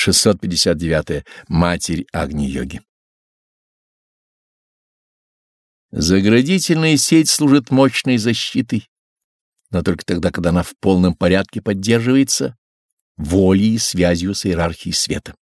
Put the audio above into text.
659. -е. Матерь Агни-йоги. Заградительная сеть служит мощной защитой, но только тогда, когда она в полном порядке поддерживается волей и связью с иерархией света.